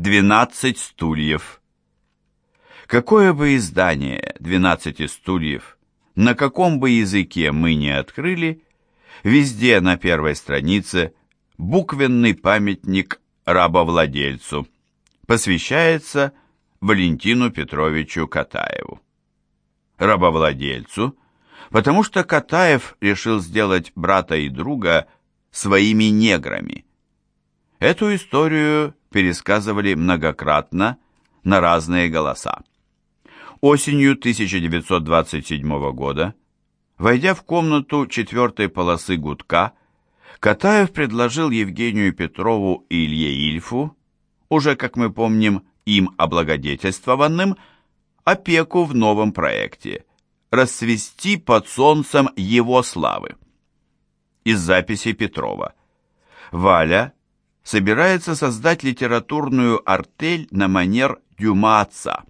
12 стульев. Какое бы издание «12 стульев» на каком бы языке мы ни открыли, везде на первой странице буквенный памятник рабовладельцу посвящается Валентину Петровичу Катаеву. Рабовладельцу, потому что Катаев решил сделать брата и друга своими неграми. Эту историю пересказывали многократно на разные голоса. Осенью 1927 года, войдя в комнату четвертой полосы гудка, Катаев предложил Евгению Петрову и Илье Ильфу, уже, как мы помним, им облагодетельствованным, опеку в новом проекте «Расцвести под солнцем его славы». Из записи Петрова. Валя собирается создать литературную артель на манер Дюма отца.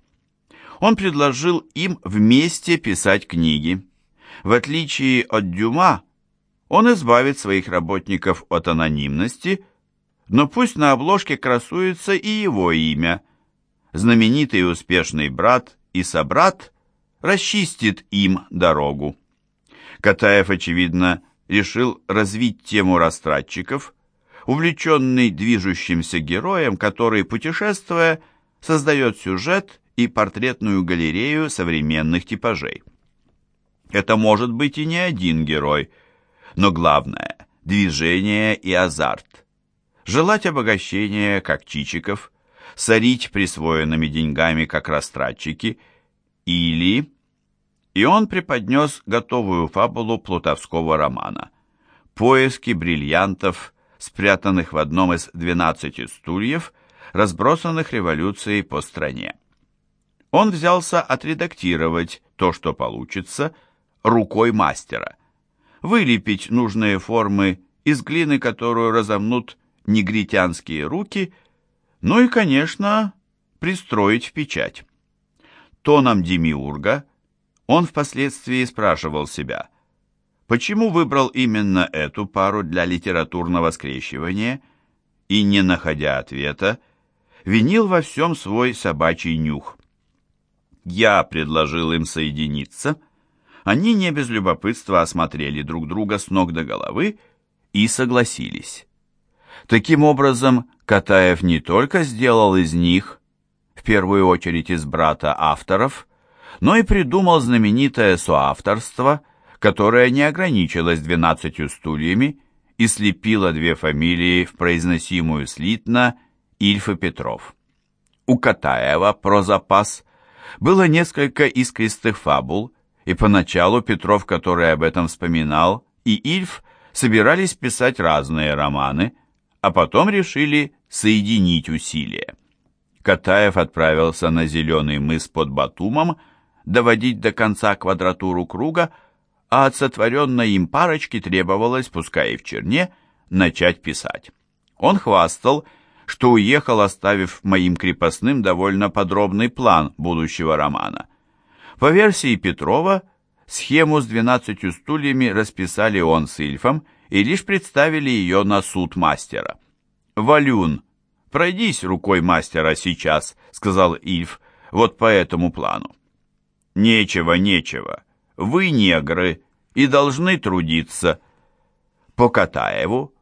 Он предложил им вместе писать книги. В отличие от Дюма, он избавит своих работников от анонимности, но пусть на обложке красуется и его имя. Знаменитый и успешный брат и собрат расчистит им дорогу. Катаев, очевидно, решил развить тему растратчиков – увлеченный движущимся героем, который, путешествуя, создает сюжет и портретную галерею современных типажей. Это может быть и не один герой, но главное – движение и азарт. Желать обогащения, как Чичиков, сорить присвоенными деньгами, как растратчики, или... И он преподнес готовую фабулу плутовского романа. Поиски бриллиантов – спрятанных в одном из 12 стульев, разбросанных революцией по стране. Он взялся отредактировать то, что получится, рукой мастера, вылепить нужные формы из глины, которую разомнут негритянские руки, ну и, конечно, пристроить в печать. Тоном Демиурга он впоследствии спрашивал себя – Почему выбрал именно эту пару для литературного скрещивания и, не находя ответа, винил во всем свой собачий нюх? Я предложил им соединиться. Они не без любопытства осмотрели друг друга с ног до головы и согласились. Таким образом, Катаев не только сделал из них, в первую очередь из брата авторов, но и придумал знаменитое соавторство – которая не ограничилась двенадцатью стульями и слепила две фамилии в произносимую слитно Ильф и Петров. У Катаева про запас было несколько искристых фабул, и поначалу Петров, который об этом вспоминал, и Ильф собирались писать разные романы, а потом решили соединить усилия. Катаев отправился на Зеленый мыс под Батумом доводить до конца квадратуру круга, а от сотворенной им парочки требовалось, пускай и в черне, начать писать. Он хвастал, что уехал, оставив моим крепостным довольно подробный план будущего романа. По версии Петрова, схему с двенадцатью стульями расписали он с Ильфом и лишь представили ее на суд мастера. «Валюн, пройдись рукой мастера сейчас», — сказал Ильф, — «вот по этому плану». «Нечего, нечего», вы негры и должны трудиться. По Катаеву,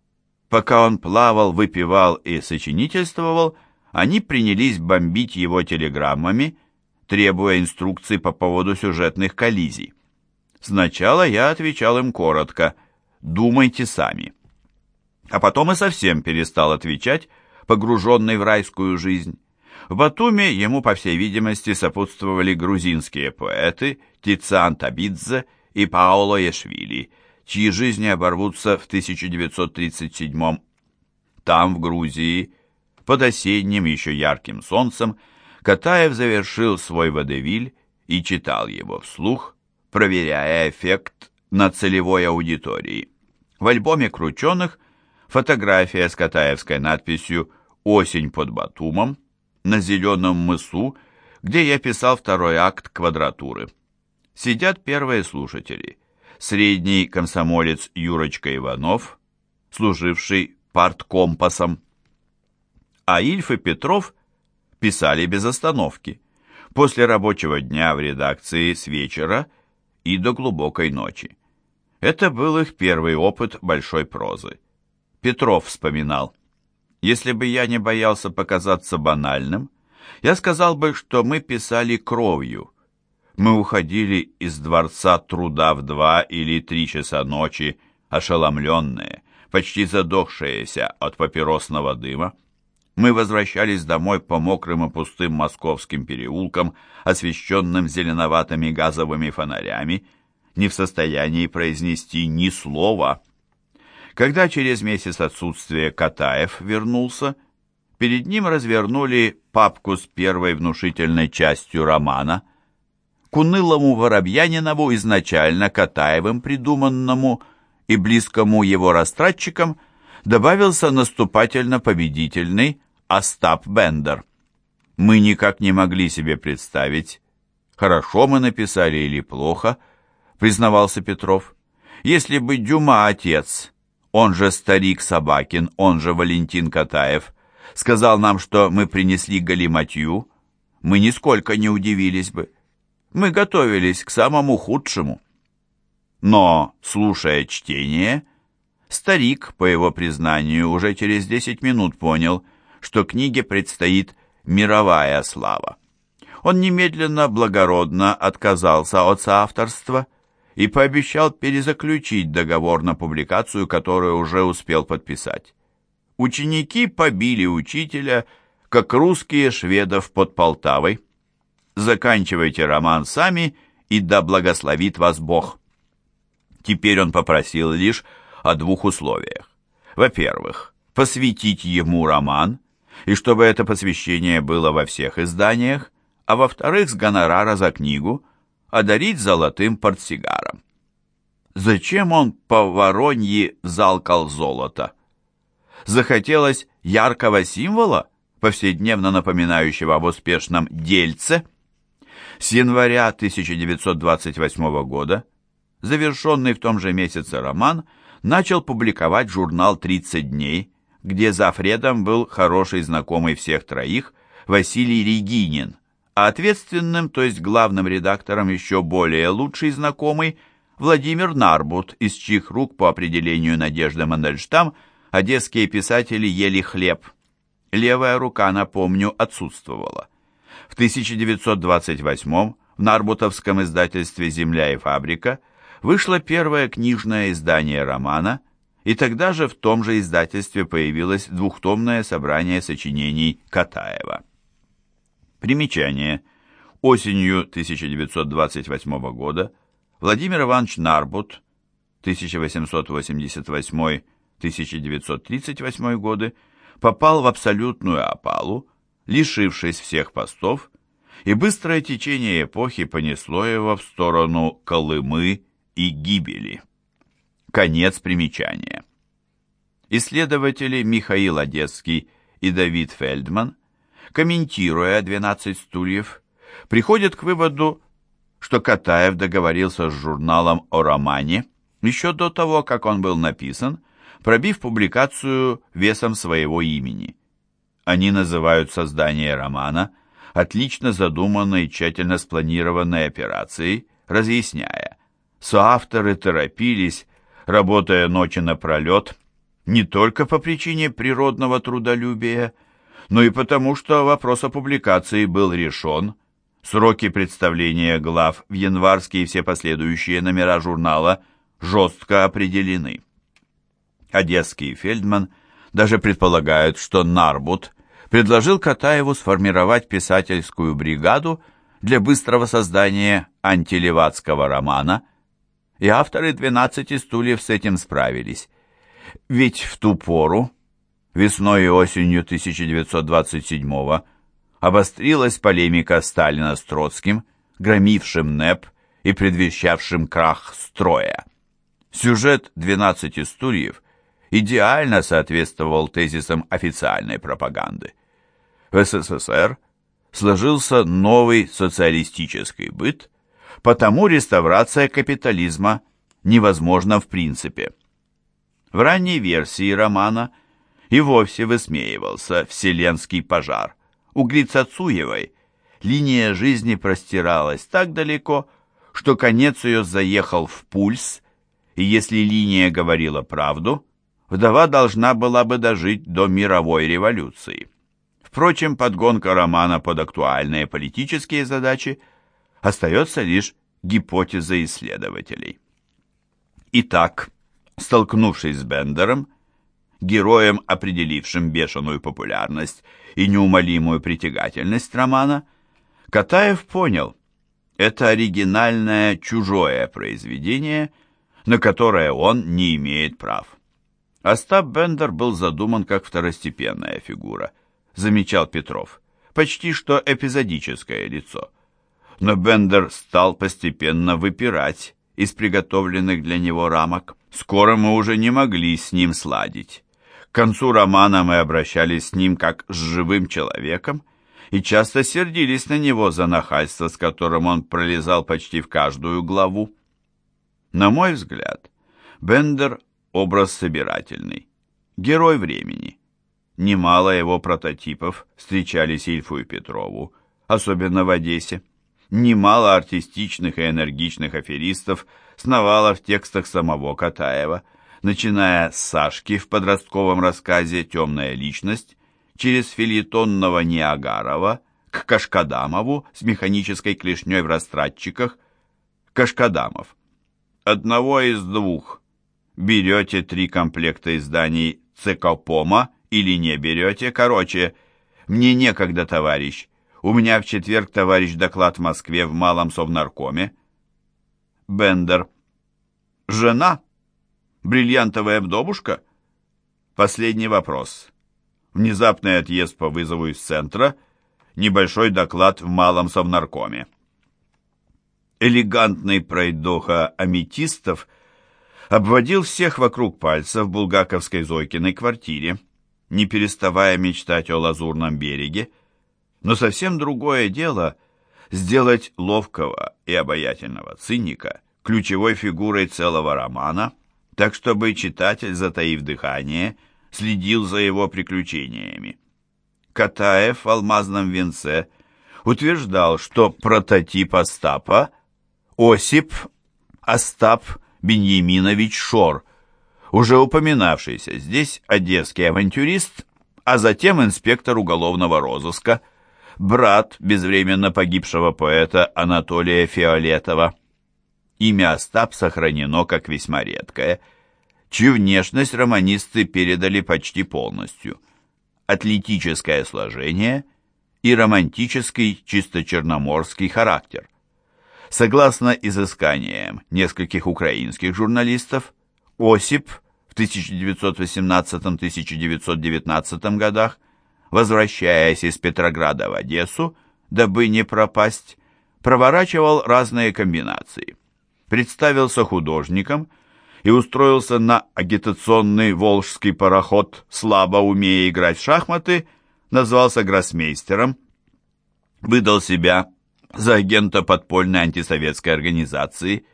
пока он плавал, выпивал и сочинительствовал, они принялись бомбить его телеграммами, требуя инструкций по поводу сюжетных коллизий. Сначала я отвечал им коротко «думайте сами». А потом и совсем перестал отвечать, погруженный в райскую жизнь. В Батуме ему, по всей видимости, сопутствовали грузинские поэты Тициан Табидзе и Паоло Ешвили, чьи жизни оборвутся в 1937 Там, в Грузии, под осенним еще ярким солнцем, Катаев завершил свой водевиль и читал его вслух, проверяя эффект на целевой аудитории. В альбоме «Крученых» фотография с катаевской надписью «Осень под Батумом», на Зеленом мысу, где я писал второй акт квадратуры. Сидят первые слушатели. Средний комсомолец Юрочка Иванов, служивший парткомпасом. А Ильф и Петров писали без остановки. После рабочего дня в редакции с вечера и до глубокой ночи. Это был их первый опыт большой прозы. Петров вспоминал. «Если бы я не боялся показаться банальным, я сказал бы, что мы писали кровью. Мы уходили из дворца труда в два или три часа ночи, ошеломленные, почти задохшиеся от папиросного дыма. Мы возвращались домой по мокрым и пустым московским переулкам, освещенным зеленоватыми газовыми фонарями, не в состоянии произнести ни слова. Когда через месяц отсутствия Катаев вернулся, перед ним развернули папку с первой внушительной частью романа. К унылому Воробьянинову, изначально Катаевым придуманному и близкому его растратчикам, добавился наступательно-победительный Остап Бендер. Мы никак не могли себе представить, хорошо мы написали или плохо, признавался Петров. Если бы Дюма отец, он же старик Собакин, он же Валентин Катаев, сказал нам, что мы принесли галиматью, мы нисколько не удивились бы. Мы готовились к самому худшему. Но, слушая чтение, старик, по его признанию, уже через десять минут понял, что книге предстоит мировая слава. Он немедленно благородно отказался от соавторства – и пообещал перезаключить договор на публикацию, которую уже успел подписать. Ученики побили учителя, как русские шведов под Полтавой. Заканчивайте роман сами, и да благословит вас Бог. Теперь он попросил лишь о двух условиях. Во-первых, посвятить ему роман, и чтобы это посвящение было во всех изданиях, а во-вторых, с гонорара за книгу одарить золотым портсигаром. Зачем он по вороньи залкал золото? Захотелось яркого символа, повседневно напоминающего об успешном дельце? С января 1928 года, завершенный в том же месяце роман, начал публиковать журнал «30 дней», где за Фредом был хороший знакомый всех троих Василий Регинин, а ответственным, то есть главным редактором еще более лучший знакомый Владимир Нарбут, из чьих рук по определению Надежды Мандельштам одесские писатели ели хлеб. Левая рука, напомню, отсутствовала. В 1928 в Нарбутовском издательстве «Земля и фабрика» вышло первое книжное издание романа, и тогда же в том же издательстве появилось двухтомное собрание сочинений Катаева. Примечание. Осенью 1928 года Владимир Иванович Нарбут 1888-1938 годы попал в абсолютную опалу, лишившись всех постов, и быстрое течение эпохи понесло его в сторону Колымы и гибели. Конец примечания. Исследователи Михаил Одесский и Давид Фельдман комментируя «12 стульев», приходит к выводу, что Катаев договорился с журналом о романе еще до того, как он был написан, пробив публикацию весом своего имени. Они называют создание романа отлично задуманной и тщательно спланированной операцией, разъясняя, соавторы торопились, работая ночи напролет, не только по причине природного трудолюбия, но и потому, что вопрос о публикации был решен, сроки представления глав в январские и все последующие номера журнала жестко определены. Одесский Фельдман даже предполагают, что Нарбут предложил Катаеву сформировать писательскую бригаду для быстрого создания антилевацкого романа, и авторы «12 стульев» с этим справились. Ведь в ту пору весной и осенью 1927-го обострилась полемика Сталина с Троцким, громившим НЭП и предвещавшим крах строя. Сюжет «12 стульев» идеально соответствовал тезисам официальной пропаганды. В СССР сложился новый социалистический быт, потому реставрация капитализма невозможна в принципе. В ранней версии романа – и вовсе высмеивался вселенский пожар. У Грицацуевой линия жизни простиралась так далеко, что конец ее заехал в пульс, и если линия говорила правду, вдова должна была бы дожить до мировой революции. Впрочем, подгонка романа под актуальные политические задачи остается лишь гипотезой исследователей. Итак, столкнувшись с Бендером, героем, определившим бешеную популярность и неумолимую притягательность романа, Катаев понял, это оригинальное чужое произведение, на которое он не имеет прав. Остап Бендер был задуман как второстепенная фигура, замечал Петров, почти что эпизодическое лицо. Но Бендер стал постепенно выпирать из приготовленных для него рамок. Скоро мы уже не могли с ним сладить. К концу романа мы обращались с ним как с живым человеком и часто сердились на него за нахальство, с которым он пролезал почти в каждую главу. На мой взгляд, Бендер – образ собирательный, герой времени. Немало его прототипов встречались Ильфу и Петрову, особенно в Одессе. Немало артистичных и энергичных аферистов сновало в текстах самого Катаева – начиная с Сашки в подростковом рассказе «Темная личность», через филитонного Ниагарова к Кашкадамову с механической клешней в растратчиках. Кашкадамов. Одного из двух. Берете три комплекта изданий Цекопома или не берете. Короче, мне некогда, товарищ. У меня в четверг, товарищ, доклад в Москве в Малом Совнаркоме. Бендер. Жена? Бриллиантовая вдовушка? Последний вопрос. Внезапный отъезд по вызову из центра, небольшой доклад в малом совнаркоме. Элегантный пройдоха аметистов обводил всех вокруг пальца в булгаковской Зойкиной квартире, не переставая мечтать о лазурном береге, но совсем другое дело сделать ловкого и обаятельного циника ключевой фигурой целого романа – так чтобы читатель, затаив дыхание, следил за его приключениями. Катаев в «Алмазном венце» утверждал, что прототип Остапа – Осип Остап Беньяминович Шор, уже упоминавшийся здесь одесский авантюрист, а затем инспектор уголовного розыска, брат безвременно погибшего поэта Анатолия Фиолетова – Имя Остап сохранено как весьма редкое, чью внешность романисты передали почти полностью. Атлетическое сложение и романтический чисто черноморский характер. Согласно изысканиям нескольких украинских журналистов, Осип в 1918-1919 годах, возвращаясь из Петрограда в Одессу, дабы не пропасть, проворачивал разные комбинации – представился художником и устроился на агитационный волжский пароход, слабо умея играть в шахматы, назвался гроссмейстером, выдал себя за агента подпольной антисоветской организации.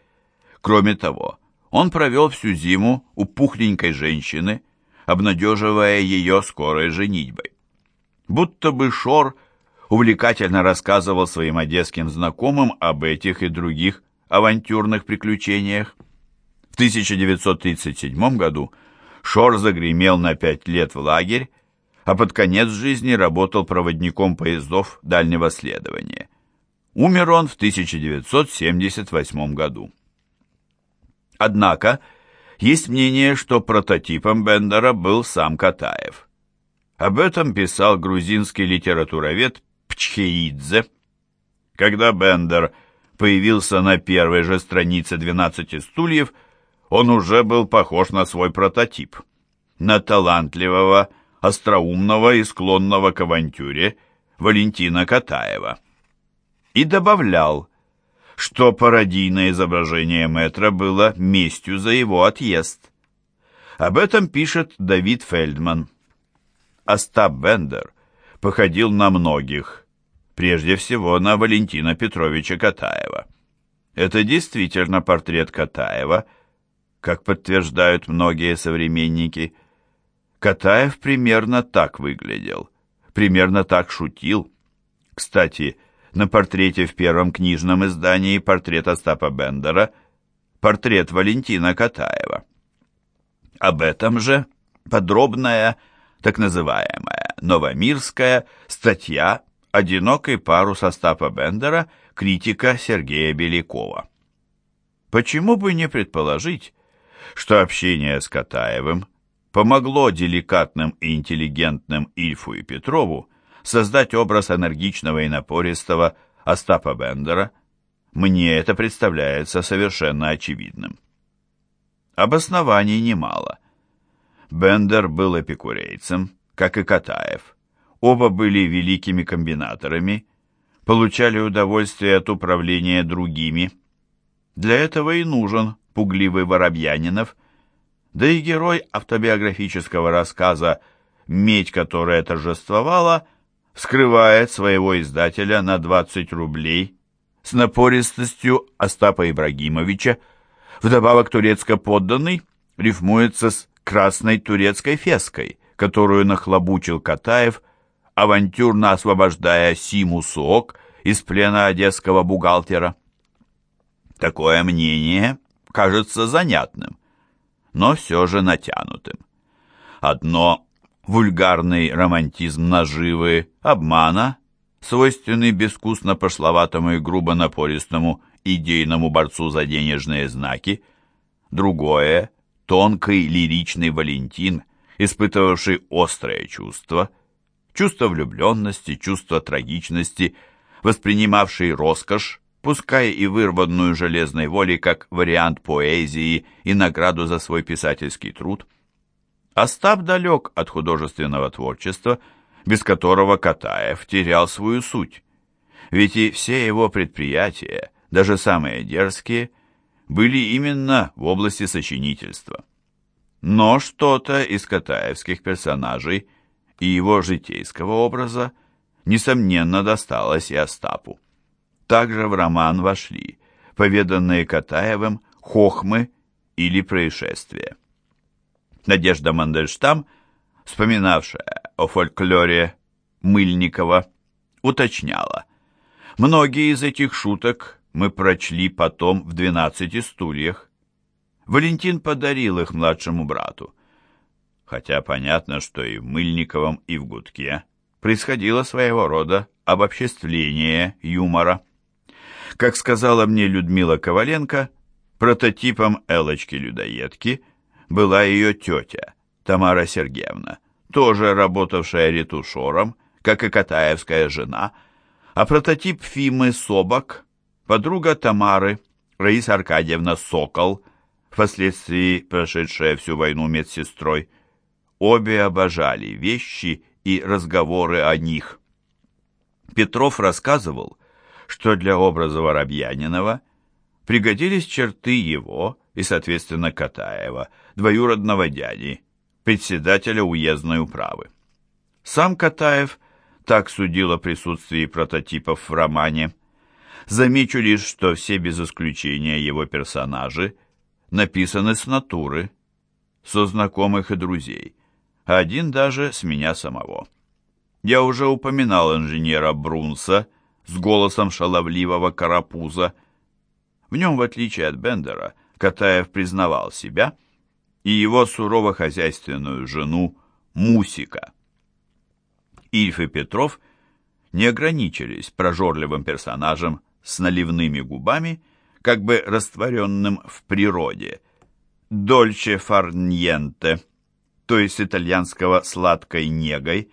Кроме того, он провел всю зиму у пухленькой женщины, обнадеживая ее скорой женитьбой. Будто бы Шор увлекательно рассказывал своим одесским знакомым об этих и других авантюрных приключениях. В 1937 году Шор загремел на пять лет в лагерь, а под конец жизни работал проводником поездов дальнего следования. Умер он в 1978 году. Однако, есть мнение, что прототипом Бендера был сам Катаев. Об этом писал грузинский литературовед Пчхеидзе. Когда Бендер – появился на первой же странице «12 стульев», он уже был похож на свой прототип. На талантливого, остроумного и склонного к авантюре Валентина Катаева. И добавлял, что пародийное изображение Метра было местью за его отъезд. Об этом пишет Давид Фельдман. Остап Бендер походил на многих – прежде всего на Валентина Петровича Катаева. Это действительно портрет Катаева, как подтверждают многие современники. Катаев примерно так выглядел, примерно так шутил, Кстати, на портрете в первом книжном издании портрет Остапа Бендера, портрет Валентина Катаева. Об этом же подробная, так называемая новомирская статья «Одинокий парус Остапа Бендера» критика Сергея Белякова. Почему бы не предположить, что общение с Катаевым помогло деликатным и интеллигентным Ильфу и Петрову создать образ энергичного и напористого Остапа Бендера, мне это представляется совершенно очевидным. Обоснований немало. Бендер был эпикурейцем, как и Катаев. Оба были великими комбинаторами, получали удовольствие от управления другими. Для этого и нужен пугливый Воробьянинов, да и герой автобиографического рассказа «Медь, которая торжествовала» вскрывает своего издателя на 20 рублей с напористостью Остапа Ибрагимовича, вдобавок турецко-подданный рифмуется с красной турецкой феской, которую нахлобучил Катаев, авантюрно освобождая Симу Суок из плена одесского бухгалтера. Такое мнение кажется занятным, но все же натянутым. Одно – вульгарный романтизм наживы, обмана, свойственный безвкусно-пошловатому и грубо напористому идейному борцу за денежные знаки, другое – тонкий лиричный Валентин, испытывавший острое чувство, чувство влюбленности, чувство трагичности, воспринимавший роскошь, пускай и вырванную железной волей как вариант поэзии и награду за свой писательский труд. Остап далек от художественного творчества, без которого Катаев терял свою суть. Ведь и все его предприятия, даже самые дерзкие, были именно в области сочинительства. Но что-то из катаевских персонажей и его житейского образа, несомненно, досталось и Остапу. Также в роман вошли поведанные Катаевым хохмы или происшествия. Надежда Мандельштам, вспоминавшая о фольклоре Мыльникова, уточняла. Многие из этих шуток мы прочли потом в «Двенадцати стульях». Валентин подарил их младшему брату. Хотя понятно, что и в Мыльниковом, и в Гудке происходило своего рода обобществление юмора. Как сказала мне Людмила Коваленко, прототипом Элочки-людоедки была ее тетя, Тамара Сергеевна, тоже работавшая ретушером, как и Катаевская жена, а прототип Фимы Собак, подруга Тамары, Раиса Аркадьевна Сокол, впоследствии прошедшая всю войну медсестрой, обе обожали вещи и разговоры о них. Петров рассказывал, что для образа Воробьянинова пригодились черты его и, соответственно, Катаева, двоюродного дяди, председателя уездной управы. Сам Катаев так судил о присутствии прототипов в романе. Замечу лишь, что все без исключения его персонажи написаны с натуры, со знакомых и друзей, один даже с меня самого. Я уже упоминал инженера Брунса, с голосом шаловливого карапуза. В нем, в отличие от Бендера, Катаев признавал себя и его сурово-хозяйственную жену Мусика. Ильф и Петров не ограничились прожорливым персонажем с наливными губами, как бы растворенным в природе. Дольче фарньенте, то есть итальянского сладкой негой,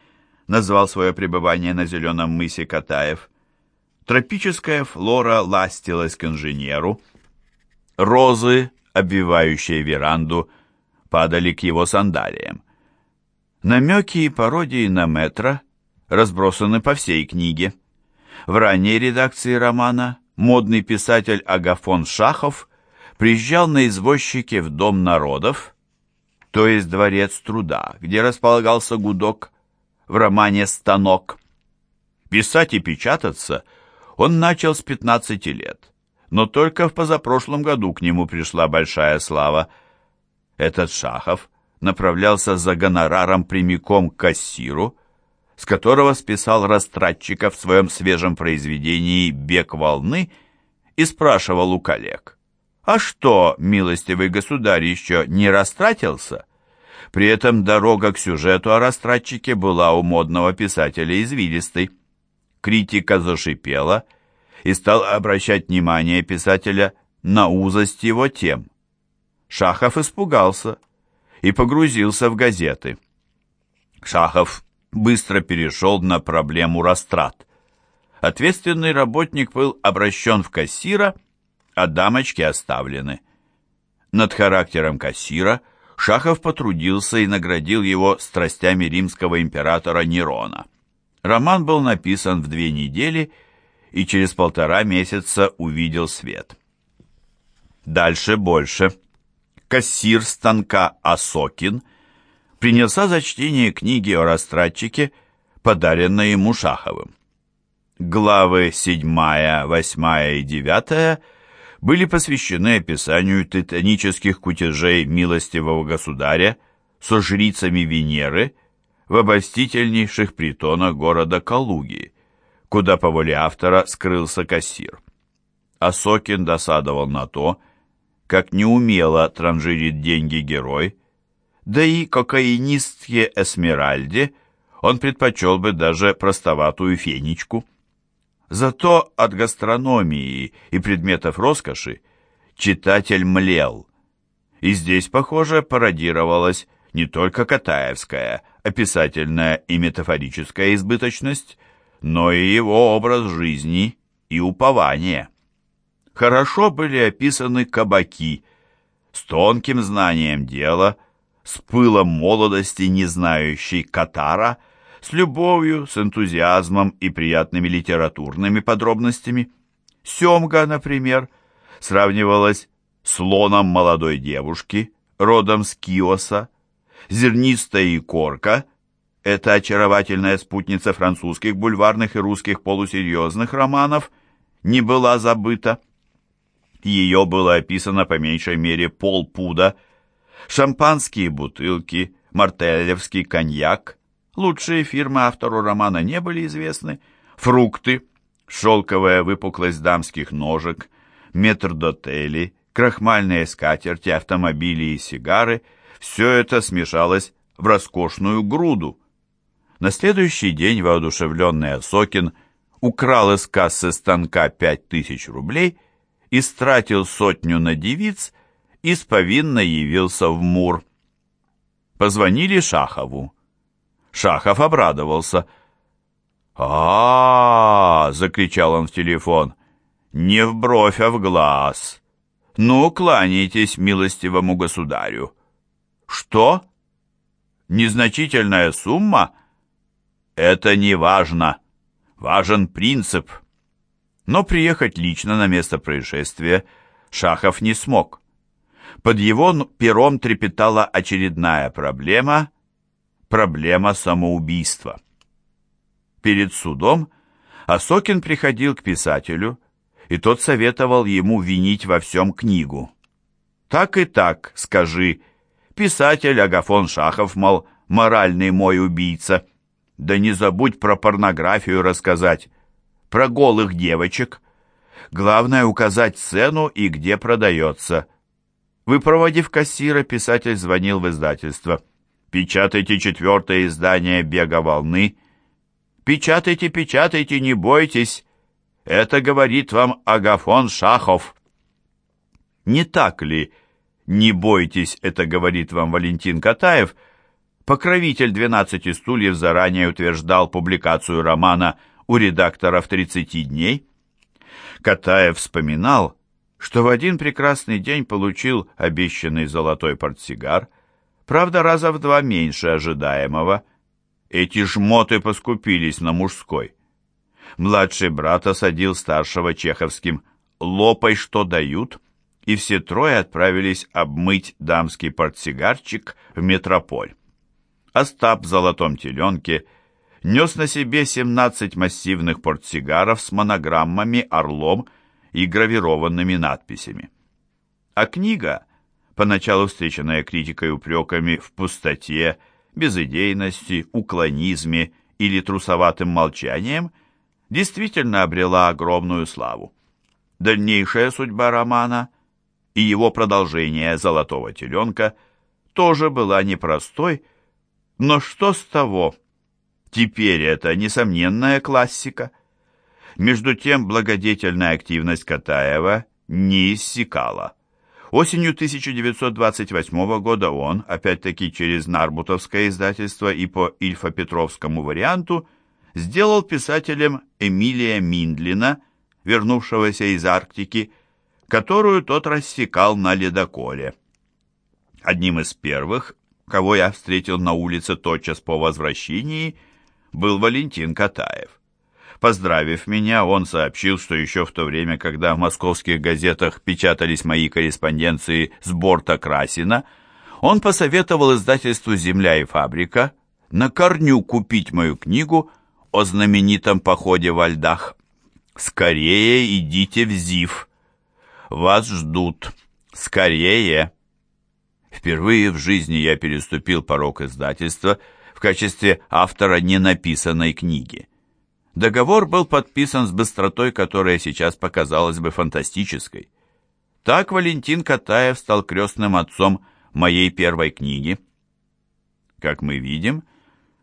назвал свое пребывание на зеленом мысе Катаев. Тропическая флора ластилась к инженеру. Розы, обвивающие веранду, падали к его сандалиям. Намеки и пародии на метро разбросаны по всей книге. В ранней редакции романа модный писатель Агафон Шахов приезжал на извозчике в Дом народов, то есть Дворец труда, где располагался гудок, в романе «Станок». Писать и печататься – он начал с 15 лет, но только в позапрошлом году к нему пришла большая слава. Этот Шахов направлялся за гонораром прямиком к кассиру, с которого списал Растратчиков в своем свежем произведении «Бег волны» и спрашивал у коллег, «А что, милостивый государь, еще не растратился?» При этом дорога к сюжету о растратчике была у модного писателя извилистой. Критика зашипела и стал обращать внимание писателя на узость его тем. Шахов испугался и погрузился в газеты. Шахов быстро перешел на проблему растрат. Ответственный работник был обращен в кассира, а дамочки оставлены. Над характером кассира Шахов потрудился и наградил его страстями римского императора Нерона. Роман был написан в две недели и через полтора месяца увидел свет. Дальше больше. Кассир станка Осокин принялся за чтение книги о растратчике, подаренной ему Шаховым. Главы 7, 8 и 9 были посвящены описанию титанических кутежей милостивого государя со жрицами Венеры в обольстительнейших притонах города Калуги, куда по воле автора скрылся кассир. Осокин досадовал на то, как неумело транжирит деньги герой, да и кокаинистке Эсмеральде он предпочел бы даже простоватую фенечку. Зато от гастрономии и предметов роскоши читатель млел. И здесь, похоже, пародировалась не только Катаевская описательная и метафорическая избыточность, но и его образ жизни и упование. Хорошо были описаны кабаки с тонким знанием дела – с пылом молодости, не знающей Катара, с любовью, с энтузиазмом и приятными литературными подробностями. Семга, например, сравнивалась с лоном молодой девушки, родом с Киоса, зернистая икорка – это очаровательная спутница французских бульварных и русских полусерьезных романов, не была забыта. Ее было описано по меньшей мере полпуда – Шампанские бутылки, мартелевский коньяк. Лучшие фирмы автору романа не были известны. Фрукты, шелковая выпуклость дамских ножек, метрдотели, крахмальные скатерти, автомобили и сигары – все это смешалось в роскошную груду. На следующий день воодушевленный Осокин украл из кассы станка пять тысяч рублей и стратил сотню на девиц и с повинной явился в Мур. Позвонили Шахову. Шахов обрадовался. а, -а, -а закричал он в телефон. «Не в бровь, а в глаз! Ну, кланяйтесь милостивому государю!» «Что? Незначительная сумма?» «Это не важно. Важен принцип». Но приехать лично на место происшествия Шахов не смог. Под его пером трепетала очередная проблема – проблема самоубийства. Перед судом Осокин приходил к писателю, и тот советовал ему винить во всем книгу. «Так и так, скажи, писатель Агафон Шахов, мол, моральный мой убийца. Да не забудь про порнографию рассказать, про голых девочек. Главное указать цену и где продается». Выпроводив кассира, писатель звонил в издательство. «Печатайте четвертое издание «Бега волны». «Печатайте, печатайте, не бойтесь!» Это говорит вам Агафон Шахов. Не так ли? Не бойтесь, это говорит вам Валентин Катаев. Покровитель «12 стульев» заранее утверждал публикацию романа у редактора в 30 дней. Катаев вспоминал, что в один прекрасный день получил обещанный золотой портсигар, правда, раза в два меньше ожидаемого. Эти жмоты поскупились на мужской. Младший брат осадил старшего чеховским «лопай, что дают», и все трое отправились обмыть дамский портсигарчик в метрополь. Остап в золотом теленке нес на себе 17 массивных портсигаров с монограммами «Орлом» и гравированными надписями. А книга, поначалу встреченная критикой упреками в пустоте, безыдейности, уклонизме или трусоватым молчанием, действительно обрела огромную славу. Дальнейшая судьба романа и его продолжение «Золотого теленка» тоже была непростой, но что с того? Теперь это несомненная классика. Между тем благодетельная активность Катаева не иссякала. Осенью 1928 года он, опять-таки через Нарбутовское издательство и по Ильфа-Петровскому варианту, сделал писателем Эмилия Миндлина, вернувшегося из Арктики, которую тот рассекал на ледоколе. Одним из первых, кого я встретил на улице тотчас по возвращении, был Валентин Катаев. Поздравив меня, он сообщил, что еще в то время, когда в московских газетах печатались мои корреспонденции с борта Красина, он посоветовал издательству «Земля и фабрика» на корню купить мою книгу о знаменитом походе во льдах. «Скорее идите в ЗИФ! Вас ждут! Скорее!» Впервые в жизни я переступил порог издательства в качестве автора ненаписанной книги. Договор был подписан с быстротой, которая сейчас показалась бы фантастической. Так Валентин Катаев стал крестным отцом моей первой книги. Как мы видим,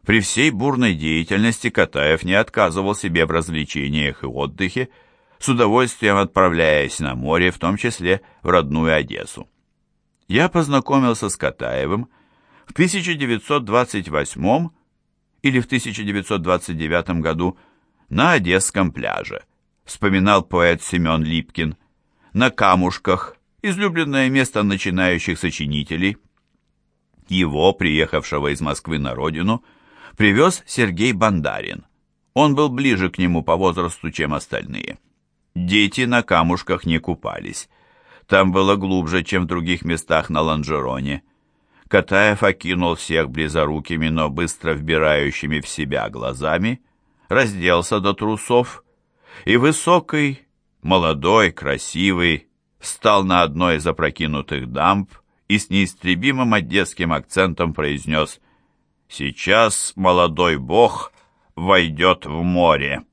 при всей бурной деятельности Катаев не отказывал себе в развлечениях и отдыхе, с удовольствием отправляясь на море, в том числе в родную Одессу. Я познакомился с Катаевым в 1928 или в 1929 году на Одесском пляже, вспоминал поэт Семен Липкин, на камушках, излюбленное место начинающих сочинителей. Его, приехавшего из Москвы на родину, привез Сергей Бандарин. Он был ближе к нему по возрасту, чем остальные. Дети на камушках не купались. Там было глубже, чем в других местах на Ланжероне. Катаев окинул всех близорукими, но быстро вбирающими в себя глазами разделся до трусов, и высокий, молодой, красивый, встал на одной из опрокинутых дамб и с неистребимым одесским акцентом произнес «Сейчас молодой бог войдет в море».